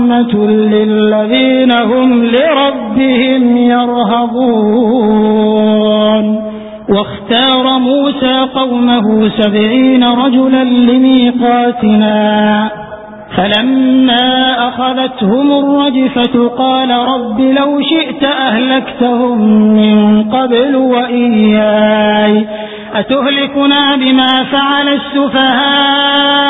ورحمة للذين هم لربهم يرهبون. واختار موسى قومه سبعين رجلا لميقاتنا. فلما أخذتهم الرجفة قال رب لو شئت أهلكتهم من قبل وإياي. أتهلكنا بما فعل السفهاء؟